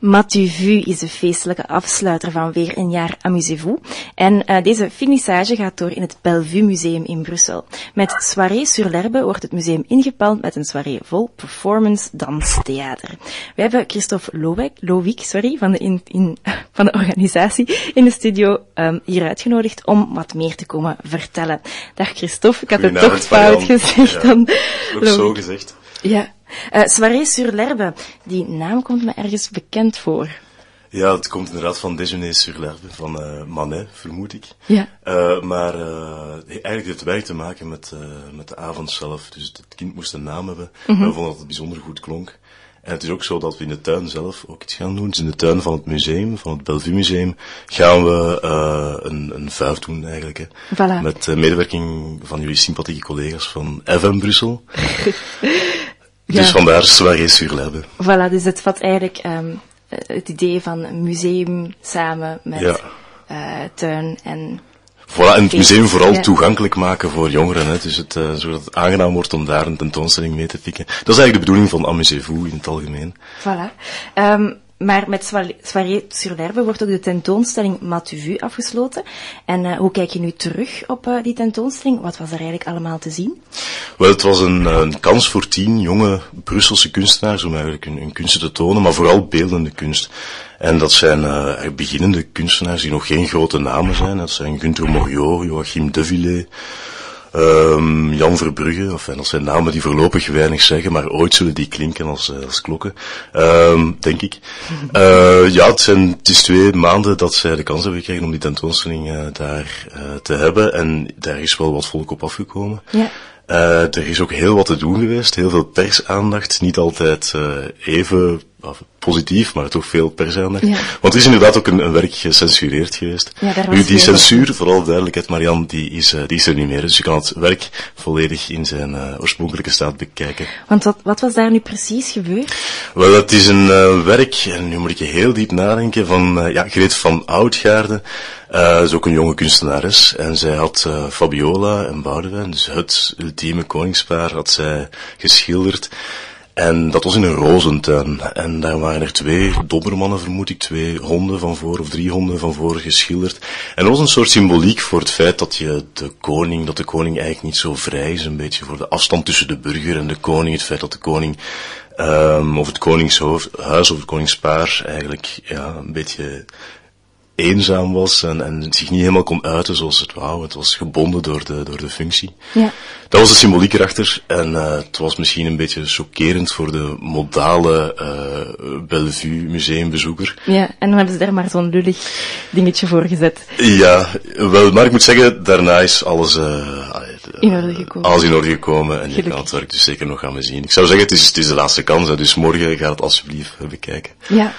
Matu Vu is de feestelijke afsluiter van weer een jaar Amusez-vous. En uh, deze finissage gaat door in het Bellevue Museum in Brussel. Met Soirée sur l'Herbe wordt het museum ingepalmd met een soirée vol performance, dans, theater. We hebben Christophe Lowek, Lowik sorry, van, de in, in, van de organisatie in de studio um, hier uitgenodigd om wat meer te komen vertellen. Dag Christophe, ik had het toch fout gezegd ja, dan. Ook zo gezegd. Ja. Uh, Soirée sur l'Herbe, die naam komt me ergens bekend voor. Ja, het komt inderdaad van Déjeuner sur l'Herbe, van uh, Manet, vermoed ik. Ja. Uh, maar eigenlijk heeft het werk te maken met, met de avond zelf. Dus het kind moest een naam hebben. Mm -hmm. We vonden dat het bijzonder goed klonk. En het is ook zo dat we in de tuin zelf ook iets gaan doen. Dus in de tuin van het museum, van het Bellevue Museum, gaan we uh, een, een vuif doen eigenlijk. Hè. Voilà. Met uh, medewerking van jullie sympathieke collega's van FM Brussel. Ja. Dus vandaar soirée sur l'herbe. Voilà, dus het vat eigenlijk um, het idee van een museum samen met ja. uh, tuin en... Voilà, en het museum vooral Ja. toegankelijk maken voor jongeren, hè, dus het, uh, zodat het aangenaam wordt om daar een tentoonstelling mee te pikken. Dat is eigenlijk de bedoeling van Amusez-vous in het algemeen. Voilà. Um, maar met Soirée- sur l'Herbe wordt ook de tentoonstelling Matu Vu afgesloten. En uh, hoe kijk je nu terug op uh, die tentoonstelling? Wat was er eigenlijk allemaal te zien? Wel, het was een, eh, een kans voor tien jonge Brusselse kunstenaars om eigenlijk hun, hun kunsten te tonen, maar vooral beeldende kunst. En dat zijn uh, beginnende kunstenaars die nog geen grote namen zijn. Dat zijn Gunther Moriot, Joachim Devillé, um, Jan Verbrugge. Enfin, dat zijn namen die voorlopig weinig zeggen, maar ooit zullen die klinken als, uh, als klokken, um, denk ik. Uh, ja, het, zijn, het is twee maanden dat zij de kans hebben gekregen om die tentoonstelling uh, daar te hebben. En daar is wel wat volk op afgekomen. Ja. Uh, er is ook heel wat te doen geweest, heel veel persaandacht, niet altijd uh, even positief, maar toch veel persaandacht. Ja. Want er is inderdaad ook een, een werk gecensureerd geweest. Ja, was nu, die censuur, vooral duidelijkheid, Marianne, die is, uh, die is er niet meer. Dus je kan het werk volledig in zijn oorspronkelijke staat bekijken. Want wat, wat was daar nu precies gebeurd? Wel, het is een uh, werk, en nu moet ik heel diep nadenken, van uh, ja, Greet van Oudgaarde. Uh, is ook een jonge kunstenares. En zij had Fabiola en Boudewijn, dus het ultieme koningspaar, had zij geschilderd. En dat was in een rozentuin. En daar waren er twee dobbermannen, vermoed ik, twee honden van voor, of drie honden van voor geschilderd. En dat was een soort symboliek voor het feit dat je de koning, dat de koning eigenlijk niet zo vrij is, een beetje voor de afstand tussen de burger en de koning, het feit dat de koning, um, of het koningshuis of het koningspaar eigenlijk, ja, een beetje eenzaam was en, en zich niet helemaal kon uiten zoals het wou. Het was gebonden door de, door de functie. Ja. Dat was de symboliek erachter en uh, het was misschien een beetje chockerend voor de modale uh, Bellevue museumbezoeker. Ja, en dan hebben ze daar maar zo'n lullig dingetje voor gezet. Ja, wel, maar ik moet zeggen, daarna is alles, uh, In orde gekomen. alles in orde gekomen en je Gelukkig. kan het werk dus zeker nog gaan bezien. Ik zou zeggen, het is, het is de laatste kans, hè, dus morgen ga het alsjeblieft bekijken. Ja.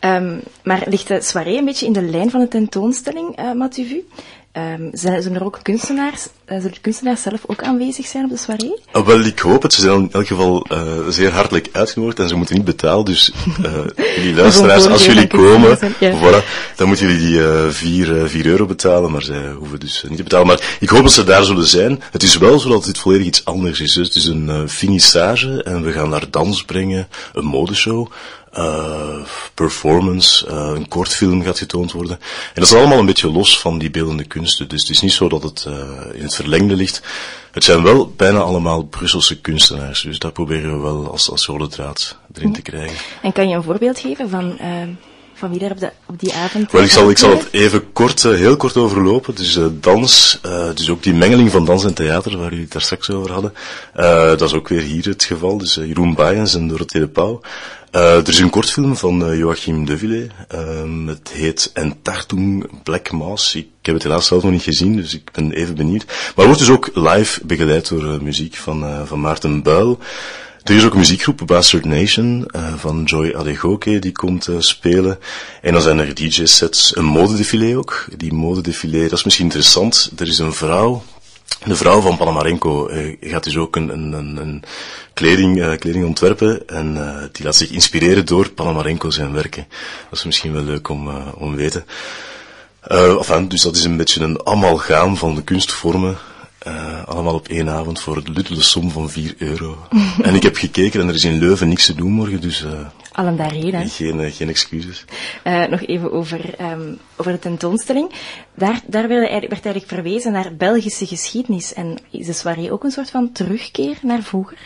Um, maar ligt de soirée een beetje in de lijn van de tentoonstelling, uh, Matuvu? Um, zijn, zijn er ook kunstenaars, uh, zullen de kunstenaars zelf ook aanwezig zijn op de soirée? Uh, wel, ik hoop het. Ze zijn in elk geval uh, zeer hartelijk uitgenodigd en ze moeten niet betalen. Dus uh, jullie luisteraars, als jullie komen, ja. voilà, dan moeten jullie die uh, 4, 4 euro betalen. Maar zij hoeven dus niet te betalen. Maar ik hoop dat ze daar zullen zijn. Het is wel zo dat dit volledig iets anders is. Dus het is een finissage en we gaan daar dans brengen, een modeshow. Uh, performance, uh, een kortfilm gaat getoond worden. En dat is allemaal een beetje los van die beeldende kunsten. Dus het is niet zo dat het uh, in het verlengde ligt. Het zijn wel bijna allemaal Brusselse kunstenaars. Dus dat proberen we wel als, als rode draad erin te krijgen. En kan je een voorbeeld geven van, van wie daar op, de, op die avond... Wel, ik zal, ik zal het even kort, uh, heel kort overlopen. Dus uh, dans, uh, dus ook die mengeling van dans en theater, waar jullie het daar straks over hadden. Dat is ook weer hier het geval. Dus Jeroen Baaiens en Dorothee de Pauw. Er is een kortfilm van Joachim Devillé. Uh, het heet Entartung Black Mouse. Ik heb het helaas zelf nog niet gezien, dus ik ben even benieuwd. Maar wordt dus ook live begeleid door muziek van, van Maarten Buil. Er is ook een muziekgroep, Bastard Nation, uh, van Joy Adegoke, die komt uh, spelen. En dan zijn er DJ-sets, een modedefilé ook. Die modedefilé, dat is misschien interessant. Er is een vrouw, de vrouw van Panamarenko uh, gaat dus ook een, een, een, kleding, kleding ontwerpen en die laat zich inspireren door Panamarenko zijn werken. Dat is misschien wel leuk om, om te weten. Dus dat is een beetje een amalgaam van de kunstvormen. Uh, allemaal op één avond voor de luttele som van 4 euro. en ik heb gekeken en er is in Leuven niks te doen morgen, dus... Uh, Allen daarheen, hè? Geen, eh, geen excuses. Uh, nog even over, um, over de tentoonstelling. Daar, daar werd eigenlijk, werd eigenlijk verwezen naar Belgische geschiedenis. En is de soirée ook een soort van terugkeer naar vroeger?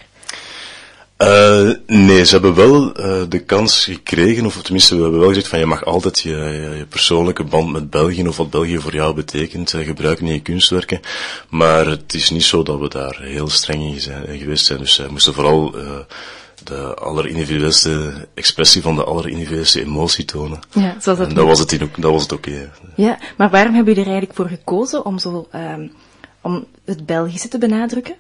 Uh, nee, ze hebben wel uh, de kans gekregen, of tenminste, we hebben wel gezegd van je mag altijd je, je, je persoonlijke band met België of wat België voor jou betekent uh, gebruiken in je kunstwerken. Maar het is niet zo dat we daar heel streng in zijn, geweest zijn. Dus we moesten vooral de allerindividueelste expressie van de allerindividueelste emotie tonen. Ja, zoals dat en dat was het, ook, dat was het. Okay. Ja, maar waarom hebben jullie er eigenlijk voor gekozen om zo, um, om het Belgische te benadrukken?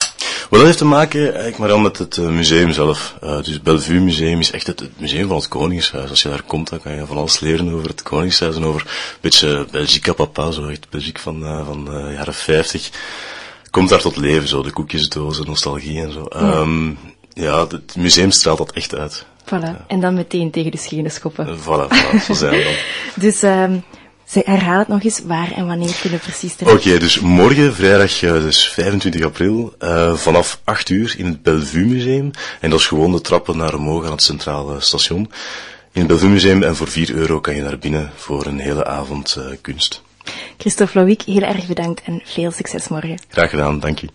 Wel, dat heeft te maken eigenlijk maar al met het uh, museum zelf. Uh, dus het Bellevue Museum is echt het, het, museum van het Koningshuis. Als je daar komt, dan kan je van alles leren over het Koningshuis en over een beetje Belgica papa, zo echt Belgique van, uh, van de jaren 50. Komt daar tot leven, zo de koekjesdozen, nostalgie en zo. Ja. Um, ja, het museum straalt dat echt uit. Voilà, ja. en dan meteen tegen de schenen schoppen. Voilà, voilà zo zijn we dan. dus um, herhaal het nog eens, waar en wanneer kunnen we precies Oké, okay, dus morgen, vrijdag, dus 25 april, uh, vanaf 8 uur in het Bellevue Museum. En dat is gewoon de trappen naar omhoog aan het centrale station. In het Bellevue Museum en voor 4 euro kan je naar binnen voor een hele avond uh, kunst. Christophe Loïc, heel erg bedankt en veel succes morgen. Graag gedaan, dank je.